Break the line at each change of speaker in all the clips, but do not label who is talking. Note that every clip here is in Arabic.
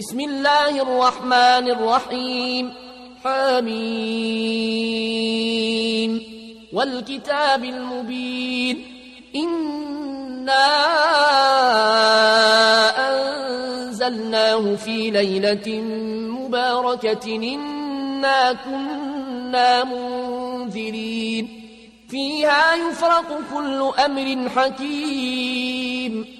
بسم الله الرحمن الرحيم. حميم. والكتاب المبين. إنا أنزلناه في ليلة مباركة. إنا كنا منذرين. فيها يفرق كل أمر حكيم.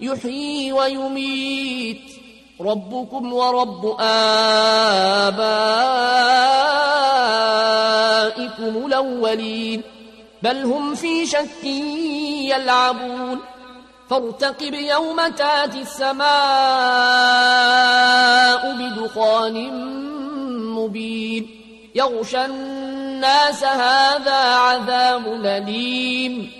يحيي ويميت. ربكم ورب آبائكم الأولين. بل هم في شك يلعبون. فارتقب يوم تأتي السماء بدخان مبين. يغشى الناس هذا عذاب أليم.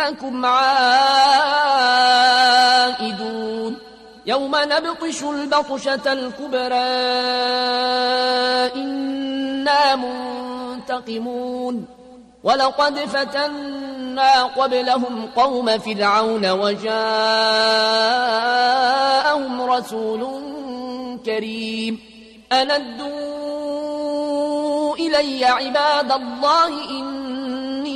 إنكم عائدون. يوم نبطش البطشة الكبرى إنا منتقمون. ولقد فتنا قبلهم قوم فرعون وجاءهم رسول كريم. أندوا إلي عباد الله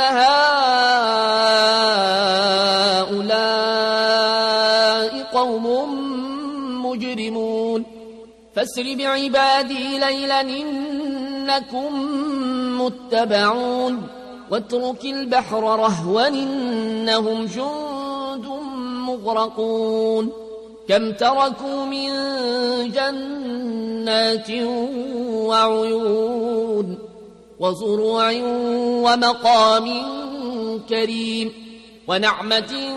هؤلاء قوم مجرمون. فاسر بعبادي ليلا إنكم متبعون. واترك البحر رهوا إنهم جند مغرقون. كم تركوا من جنات وعيون. وزروع ومقام كريم ونعمة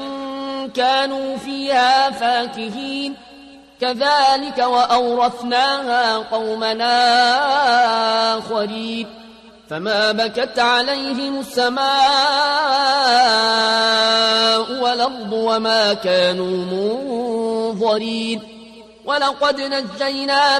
كانوا فيها فاكهين. كذلك وأورثناها قومنا آخرين. فما بكت عليهم السماء والأرض وما كانوا منظرين. ولقد نجينا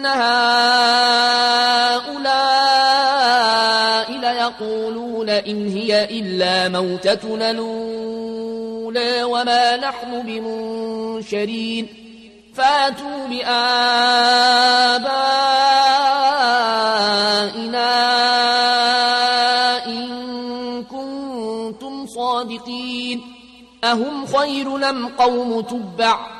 إن هؤلاء ليقولون إن هي إلا موتتنا الأولى وما نحن بمنشرين. فاتوا بآبائنا صادقين. أهم خير لم قوم تبع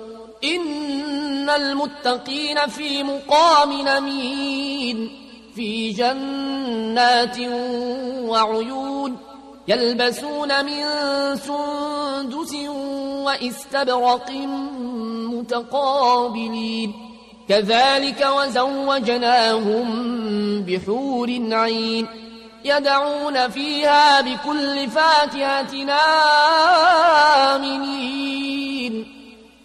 إن المتقين في مقام نمين في جنات وعيون يلبسون من سندس واستبرق متقابلين. كذلك وزوجناهم بحور عين يدعون فيها بكل فاكهة آمنين.